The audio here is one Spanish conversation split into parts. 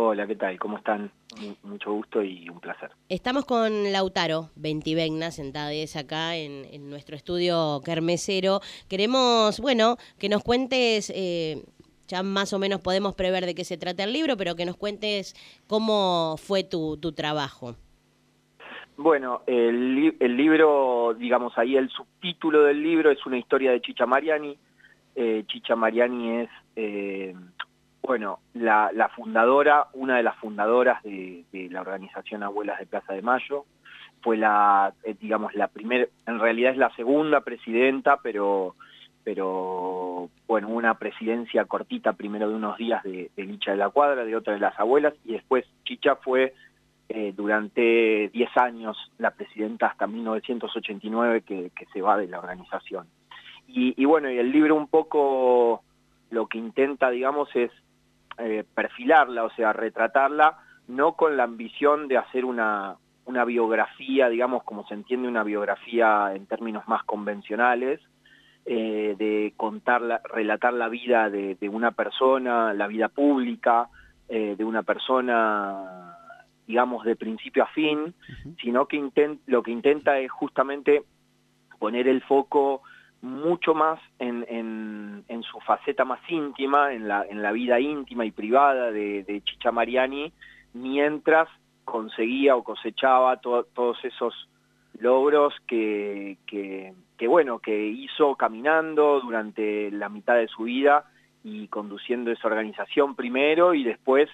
Hola, ¿qué tal? ¿Cómo están? Mucho gusto y un placer. Estamos con Lautaro Ventivegna, sentada acá en, en, nuestro estudio kermesero. Queremos, bueno, que nos cuentes, eh, ya más o menos podemos prever de qué se trata el libro, pero que nos cuentes cómo fue tu, tu trabajo. Bueno, el, el, libro, digamos ahí el subtítulo del libro es una historia de Chicha Mariani. Eh, Chicha Mariani es... Eh, bueno, la, fundadora, una de las fundadoras de, la organización Abuelas de Plaza de Mayo, fue la, eh, digamos, la primera, en realidad es la segunda presidenta, pero, pero bueno, una presidencia cortita primero de unos días de, Licha de la Cuadra, de otra de las abuelas, y después Chicha fue eh, durante 10 años la presidenta hasta 1989 que, que se va de la organización. Y, y bueno, y el libro un poco lo que intenta, digamos, es eh, perfilarla, o sea, retratarla, no con la ambición de hacer una, una biografía, digamos, como se entiende una biografía en términos más convencionales, eh, de contar, relatar la vida de, una persona, la vida pública, eh, de una persona, digamos, de principio a fin, sino que lo que intenta es justamente poner el foco mucho más en, en, su faceta más íntima, en la, en la vida íntima y privada de, Chicha Mariani, mientras conseguía o cosechaba todos esos logros que, que, bueno, que hizo caminando durante la mitad de su vida y conduciendo esa organización primero y después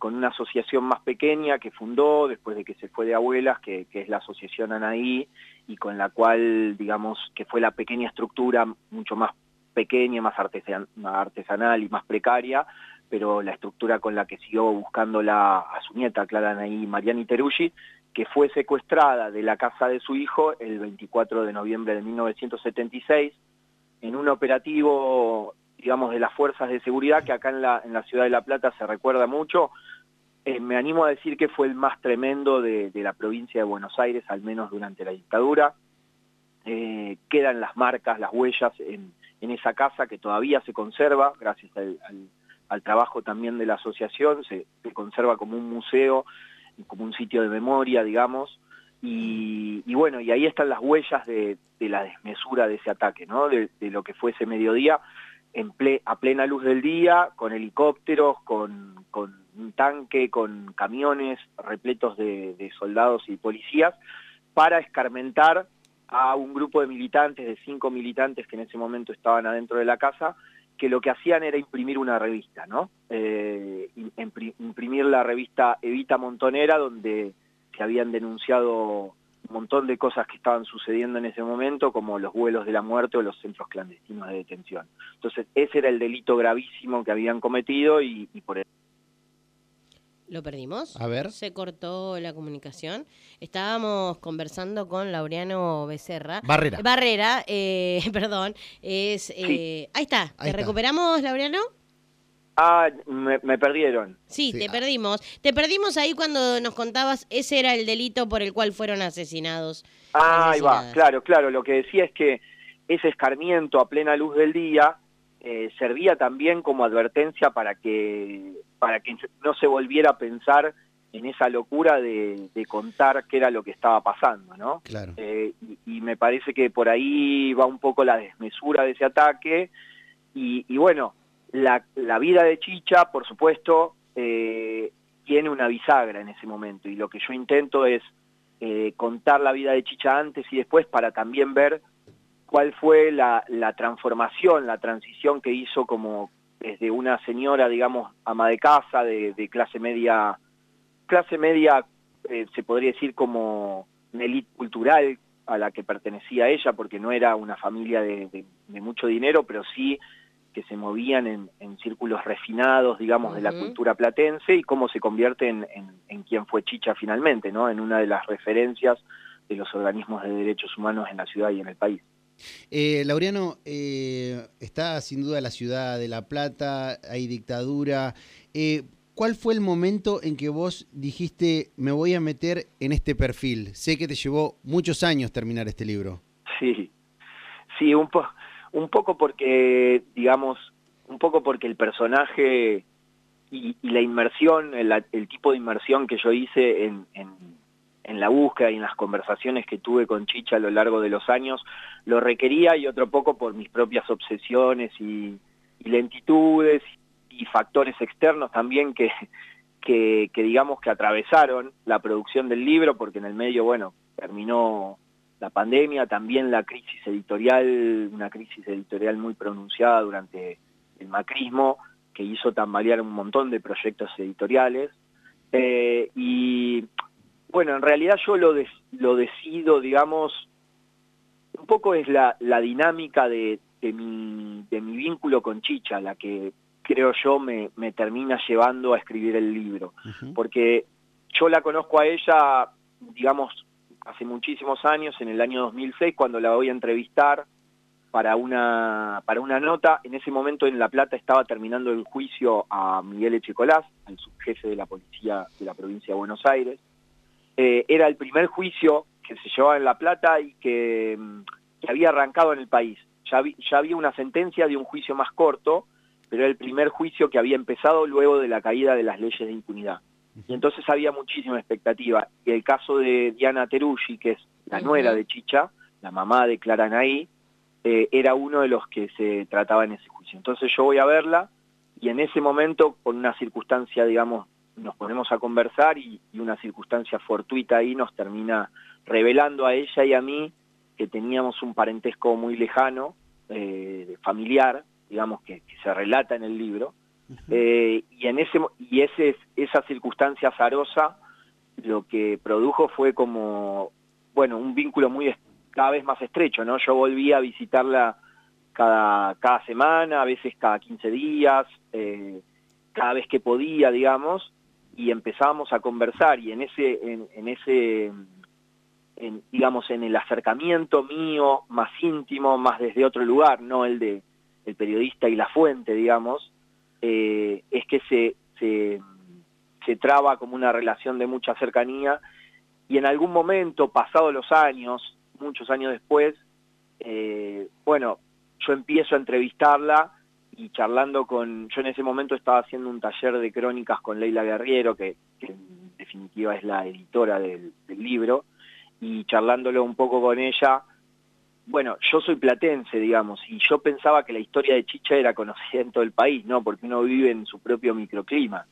con una asociación más pequeña que fundó después de que se fue de abuelas, que, es la asociación Anaí, y con la cual, digamos, que fue la pequeña estructura mucho más pequeña, más artesanal y más precaria, pero la estructura con la que siguió buscándola a su nieta, Clara Anaí Mariani Teruggi, que fue secuestrada de la casa de su hijo el 24 de noviembre de 1976, en un operativo digamos, de las fuerzas de seguridad, que acá en la, en la ciudad de La Plata se recuerda mucho. Eh, me animo a decir que fue el más tremendo de, la provincia de Buenos Aires, al menos durante la dictadura. Eh, quedan las marcas, las huellas en, esa casa que todavía se conserva, gracias al, trabajo también de la asociación, se, conserva como un museo, como un sitio de memoria, digamos. Y, bueno, y ahí están las huellas de, la desmesura de ese ataque, ¿no? de, lo que fue ese mediodía, en a plena luz del día, con helicópteros, con, un tanque, con camiones repletos de, soldados y policías, para escarmentar a un grupo de militantes, de cinco militantes que en ese momento estaban adentro de la casa, que lo que hacían era imprimir una revista, ¿no? Eh, imprimir la revista Evita Montonera, donde se habían denunciado un montón de cosas que estaban sucediendo en ese momento, como los vuelos de la muerte o los centros clandestinos de detención. Entonces, ese era el delito gravísimo que habían cometido y, por eso... ¿Lo perdimos? A ver. Se cortó la comunicación. Estábamos conversando con Laureano Becerra. Barrera. Barrera, eh, perdón. Es, eh, Ahí está. ¿Te recuperamos, Laureano? Ah, me, perdieron. Sí, te perdimos. Te perdimos ahí cuando nos contabas, ese era el delito por el cual fueron asesinados. Ah, ahí va, claro, claro. Lo que decía es que ese escarmiento a plena luz del día eh, servía también como advertencia para que, para que no se volviera a pensar en esa locura de, contar qué era lo que estaba pasando, ¿no? Claro. Eh, y, me parece que por ahí va un poco la desmesura de ese ataque y, y bueno, la, la vida de Chicha, por supuesto, eh, tiene una bisagra en ese momento y lo que yo intento es eh, contar la vida de Chicha antes y después para también ver cuál fue la, la transformación, la transición que hizo como desde una señora, digamos, ama de casa, de, clase media, clase media, eh, se podría decir como una élite cultural a la que pertenecía ella, porque no era una familia de mucho dinero, pero sí que se movían en, círculos refinados, digamos, de la cultura platense y cómo se convierte en, en, quien fue Chicha finalmente, ¿no? En una de las referencias de los organismos de derechos humanos en la ciudad y en el país. Eh, Laureano, eh, está sin duda la ciudad de La Plata, hay dictadura. Eh, ¿Cuál fue el momento en que vos dijiste, me voy a meter en este perfil? Sé que te llevó muchos años terminar este libro. Sí, sí, un poco un poco porque, digamos, un poco porque el personaje y, la inmersión, el, tipo de inmersión que yo hice en, en, la búsqueda y en las conversaciones que tuve con Chicha a lo largo de los años, lo requería y otro poco por mis propias obsesiones y, lentitudes y factores externos también que, que, que, digamos que atravesaron la producción del libro, porque en el medio, bueno, terminó la pandemia, también la crisis editorial, una crisis editorial muy pronunciada durante el macrismo, que hizo tambalear un montón de proyectos editoriales. Eh, y bueno, en realidad yo lo, lo decido, digamos, un poco es la, la dinámica de, de, mi, de mi vínculo con Chicha, la que creo yo me, me termina llevando a escribir el libro. Porque yo la conozco a ella, digamos, hace muchísimos años, en el año 2006, cuando la voy a entrevistar para una, para una nota. En ese momento en La Plata estaba terminando el juicio a Miguel Echecolás, al subjefe de la policía de la provincia de Buenos Aires. Eh, era el primer juicio que se llevaba en La Plata y que, mm, había arrancado en el país. Ya, ya había una sentencia de un juicio más corto, pero era el primer juicio que había empezado luego de la caída de las leyes de impunidad. Y entonces había muchísima expectativa. Y el caso de Diana Teruggi, que es la nuera de Chicha, la mamá de Clara Naí, eh, era uno de los que se trataba en ese juicio. Entonces yo voy a verla y en ese momento, con una circunstancia, digamos, nos ponemos a conversar y, una circunstancia fortuita ahí nos termina revelando a ella y a mí que teníamos un parentesco muy lejano, eh, familiar, digamos, que, se relata en el libro. Eh, y en ese y ese esa circunstancia azarosa lo que produjo fue como bueno un vínculo muy cada vez más estrecho, ¿no? Yo volví a visitarla cada, cada semana, a veces cada 15 días, eh, cada vez que podía, digamos, y empezábamos a conversar y en ese, en, ese, en, digamos, en el acercamiento mío más íntimo, más desde otro lugar, no el de el periodista y la fuente, digamos, eh, es que se, se, se traba como una relación de mucha cercanía. Y en algún momento, pasados los años, muchos años después, eh, bueno, yo empiezo a entrevistarla y charlando con, yo en ese momento estaba haciendo un taller de crónicas con Leila Guerriero, que, en definitiva es la editora del, libro, y charlándolo un poco con ella, bueno, yo soy platense, digamos, y yo pensaba que la historia de Chicha era conocida en todo el país, ¿no? Porque uno vive en su propio microclima.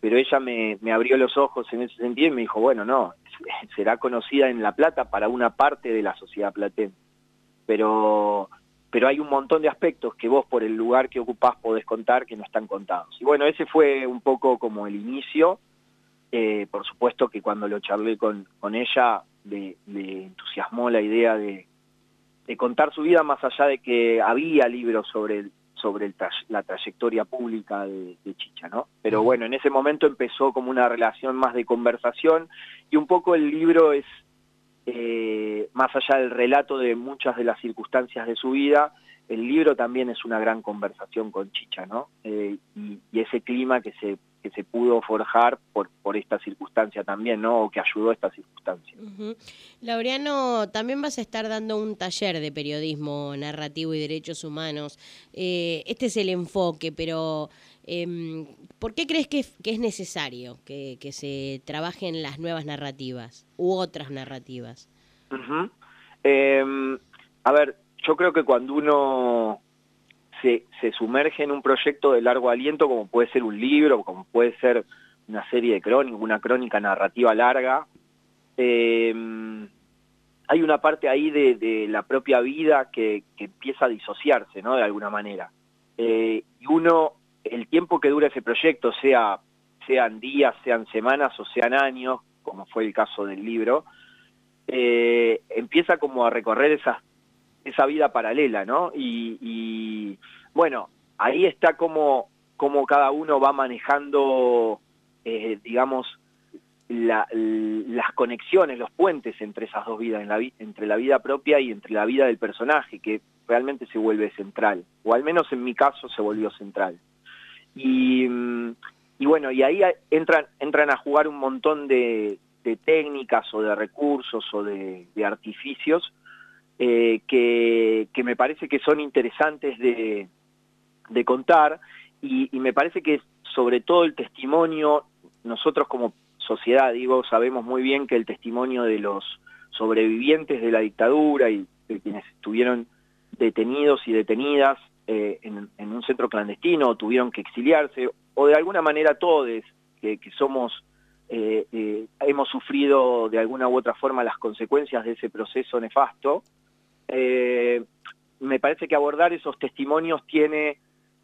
Pero ella me, me abrió los ojos en ese sentido y me dijo, bueno, no, será conocida en La Plata para una parte de la sociedad platense. Pero, pero hay un montón de aspectos que vos por el lugar que ocupás podés contar que no están contados. Y bueno, ese fue un poco como el inicio. Eh, por supuesto que cuando lo charlé con, con ella le, entusiasmó la idea de, de contar su vida más allá de que había libros sobre el, sobre la trayectoria pública de, Chicha, ¿no? Pero bueno, en ese momento empezó como una relación más de conversación y un poco el libro es, eh, más allá del relato de muchas de las circunstancias de su vida, el libro también es una gran conversación con Chicha, ¿no? Eh, y, ese clima que se, que se pudo forjar por, por esta circunstancia también, ¿no? O que ayudó a esta circunstancia. Laureano, también vas a estar dando un taller de periodismo narrativo y derechos humanos. Eh, este es el enfoque, pero em, ¿por qué crees que, es necesario que, se trabajen las nuevas narrativas u otras narrativas? Em, a ver, yo creo que cuando uno se, se, sumerge en un proyecto de largo aliento, como puede ser un libro, como puede ser una serie de crónicas, una crónica narrativa larga, eh, hay una parte ahí de, la propia vida que, empieza a disociarse, ¿no? De alguna manera. Eh, y uno, el tiempo que dura ese proyecto, sea sean días, sean semanas o sean años, como fue el caso del libro, eh, empieza como a recorrer esas esa vida paralela, ¿no? Y, bueno, ahí está como, cada uno va manejando, eh, digamos, las conexiones, los puentes entre esas dos vidas, entre la vida propia y entre la vida del personaje, que realmente se vuelve central, o al menos en mi caso se volvió central. Y, bueno, y ahí entran, entran a jugar un montón de, técnicas o de recursos o de artificios eh, que, me parece que son interesantes de, de contar y, me parece que sobre todo el testimonio, nosotros como sociedad, digo, sabemos muy bien que el testimonio de los sobrevivientes de la dictadura y de quienes estuvieron detenidos y detenidas eh, en, un centro clandestino o tuvieron que exiliarse, o de alguna manera todos que, somos, eh, eh, hemos sufrido de alguna u otra forma las consecuencias de ese proceso nefasto, me parece que abordar esos testimonios tiene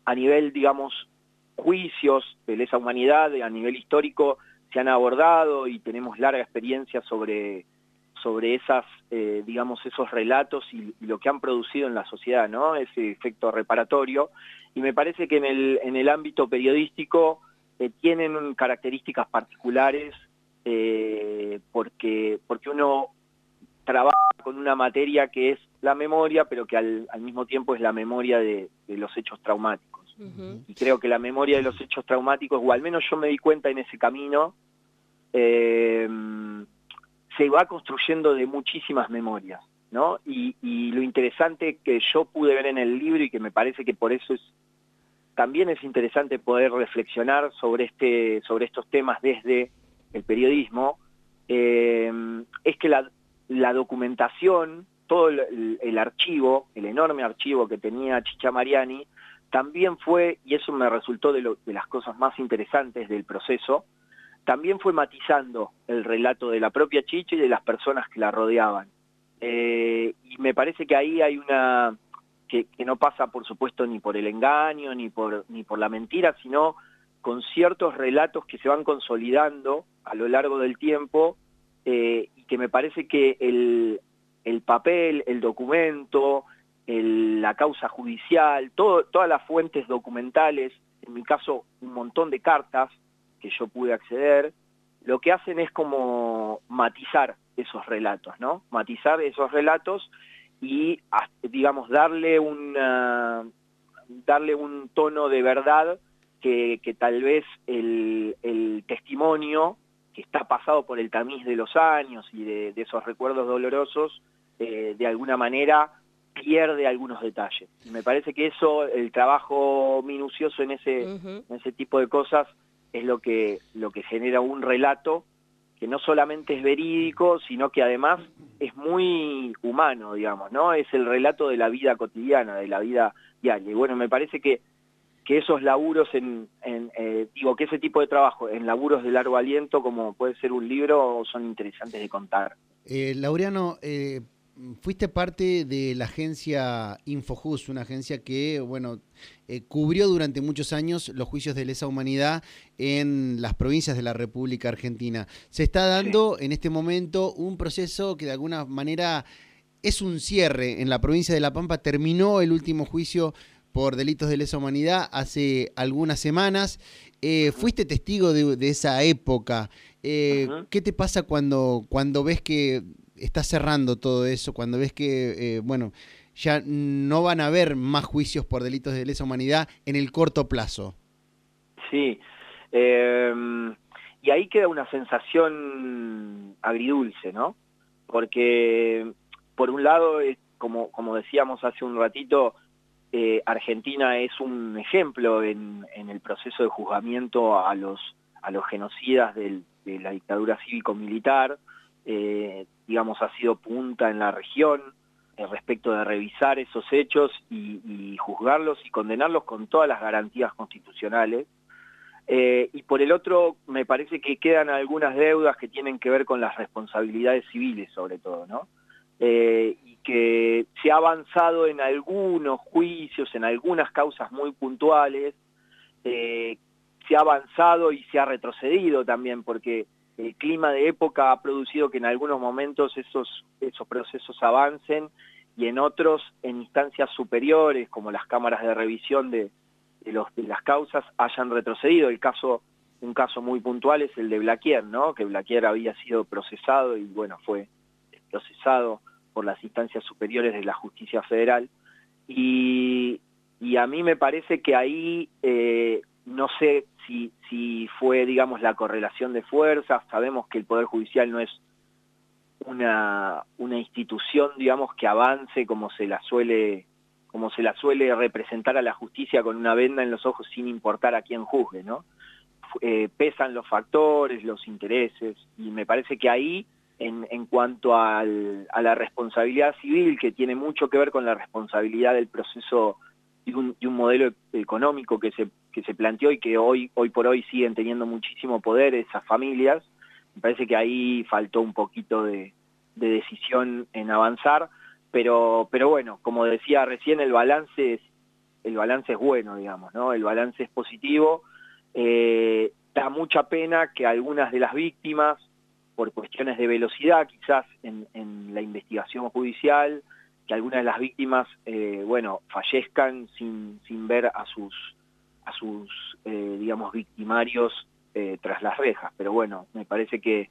a nivel, digamos, juicios de lesa humanidad, a nivel histórico, se han abordado y tenemos larga experiencia sobre sobre esas, eh, digamos, esos relatos y, lo que han producido en la sociedad, ¿no? Ese efecto reparatorio. Y me parece que en el, en el ámbito periodístico eh, tienen características particulares eh, porque, porque uno trabaja con una materia que es la memoria, pero que al, mismo tiempo es la memoria de, los hechos traumáticos. Y creo que la memoria de los hechos traumáticos, o al menos yo me di cuenta en ese camino, eh, se va construyendo de muchísimas memorias, ¿no? Y, lo interesante que yo pude ver en el libro y que me parece que por eso es también es interesante poder reflexionar sobre este sobre estos temas desde el periodismo eh, es que la, documentación todo el, archivo el enorme archivo que tenía Chicha Mariani también fue y eso me resultó de, las cosas más interesantes del proceso también fue matizando el relato de la propia Chicha y de las personas que la rodeaban. Eh, y me parece que ahí hay una, que, no pasa por supuesto ni por el engaño, ni por, ni por la mentira, sino con ciertos relatos que se van consolidando a lo largo del tiempo eh, que me parece que el, el papel, el documento, la causa judicial, todo, todas las fuentes documentales, en mi caso un montón de cartas, que yo pude acceder, lo que hacen es como matizar esos relatos, ¿no? Matizar esos relatos y, digamos, darle, una, darle un tono de verdad que, tal vez el, testimonio que está pasado por el tamiz de los años y de, esos recuerdos dolorosos, eh, de alguna manera pierde algunos detalles. Y me parece que eso, el trabajo minucioso en ese, en ese tipo de cosas, es lo que, lo que genera un relato que no solamente es verídico, sino que además es muy humano, digamos, ¿no? Es el relato de la vida cotidiana, de la vida diaria. Y bueno, me parece que, que esos laburos en, eh, digo, que ese tipo de trabajo en laburos de largo aliento, como puede ser un libro, son interesantes de contar. Eh, Laureano, eh, fuiste parte de la agencia Infojus, una agencia que, bueno, eh, cubrió durante muchos años los juicios de lesa humanidad en las provincias de la República Argentina. Se está dando en este momento un proceso que de alguna manera es un cierre. En la provincia de La Pampa terminó el último juicio por delitos de lesa humanidad hace algunas semanas. Eh, fuiste testigo de, esa época. Eh, ¿Qué te pasa cuando, cuando ves que está cerrando todo eso, cuando ves que, eh, bueno, ya no van a haber más juicios por delitos de lesa humanidad en el corto plazo. Sí, em, y ahí queda una sensación agridulce, ¿no? Porque, por un lado, como, como decíamos hace un ratito, eh, Argentina es un ejemplo en, el proceso de juzgamiento a los, a los genocidas de la dictadura cívico-militar, eh, digamos, ha sido punta en la región eh, respecto de revisar esos hechos y, juzgarlos y condenarlos con todas las garantías constitucionales. Y por el otro, me parece que quedan algunas deudas que tienen que ver con las responsabilidades civiles, sobre todo, ¿no? Y que se ha avanzado en algunos juicios, en algunas causas muy puntuales, se ha avanzado y se ha retrocedido también, porque el clima de época ha producido que en algunos momentos esos, esos procesos avancen y en otros, en instancias superiores, como las cámaras de revisión de, los, de las causas, hayan retrocedido. El caso, un caso muy puntual es el de Blaquier, ¿no? que Blaquier había sido procesado y bueno, fue procesado por las instancias superiores de la justicia federal. Y, y a mí me parece que ahí eh, no sé si, si fue, digamos, la correlación de fuerzas, sabemos que el Poder Judicial no es una, una institución, digamos, que avance como se la suele como se la suele representar a la justicia con una venda en los ojos sin importar a quién juzgue, ¿no? eh, pesan los factores, los intereses, y me parece que ahí, en, en cuanto al, a la responsabilidad civil, que tiene mucho que ver con la responsabilidad del proceso y un, un modelo económico que se, que se planteó y que hoy, hoy por hoy siguen teniendo muchísimo poder esas familias, me parece que ahí faltó un poquito de, de decisión en avanzar, pero, pero bueno, como decía recién, el balance es, el balance es bueno, digamos, ¿no? El balance es positivo. Eh, da mucha pena que algunas de las víctimas, por cuestiones de velocidad quizás en, en la investigación judicial, que algunas de las víctimas, eh, bueno, fallezcan sin, ver a sus, a sus eh, digamos, victimarios eh, tras las rejas. Pero bueno, me parece que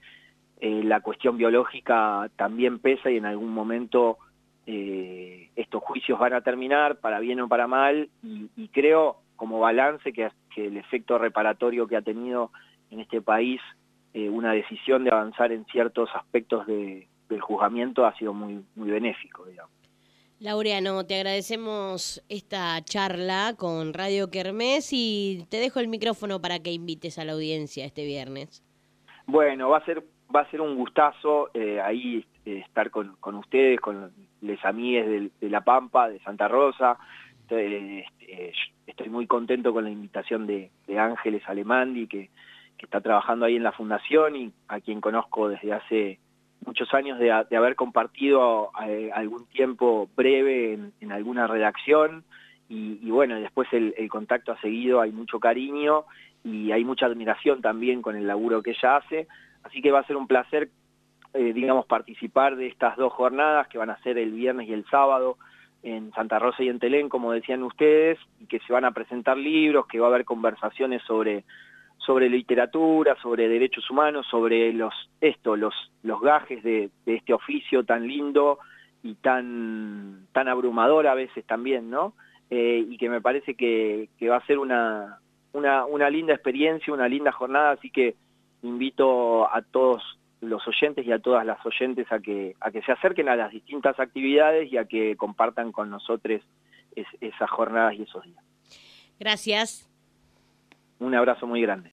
la cuestión biológica también pesa y en algún momento estos juicios van a terminar, para bien o para mal, y, creo como balance que, el efecto reparatorio que ha tenido en este país eh, una decisión de avanzar en ciertos aspectos de, del juzgamiento ha sido muy, muy benéfico, digamos. Laureano, te agradecemos esta charla con Radio Kermés y te dejo el micrófono para que invites a la audiencia este viernes. Bueno, va a ser va a ser un gustazo eh, ahí eh, estar con, con, ustedes, con les amigues de, de, La Pampa, de Santa Rosa. Estoy, este, estoy muy contento con la invitación de, de Ángeles Alemandi, que, que, está trabajando ahí en la fundación y a quien conozco desde hace muchos años de, haber compartido eh, algún tiempo breve en, en alguna redacción. Y, y, bueno, después el, el contacto ha seguido, hay mucho cariño y hay mucha admiración también con el laburo que ella hace. Así que va a ser un placer, eh, digamos, participar de estas dos jornadas que van a ser el viernes y el sábado en Santa Rosa y en Telén, como decían ustedes, y que se van a presentar libros, que va a haber conversaciones sobre sobre literatura, sobre derechos humanos, sobre los esto, los los gajes de, de este oficio tan lindo y tan tan abrumador a veces también, ¿no? Eh, y que me parece que, que va a ser una, una, una linda experiencia, una linda jornada, así que invito a todos los oyentes y a todas las oyentes a que, a que se acerquen a las distintas actividades y a que compartan con nosotros es, esas jornadas y esos días. Gracias. Un abrazo muy grande.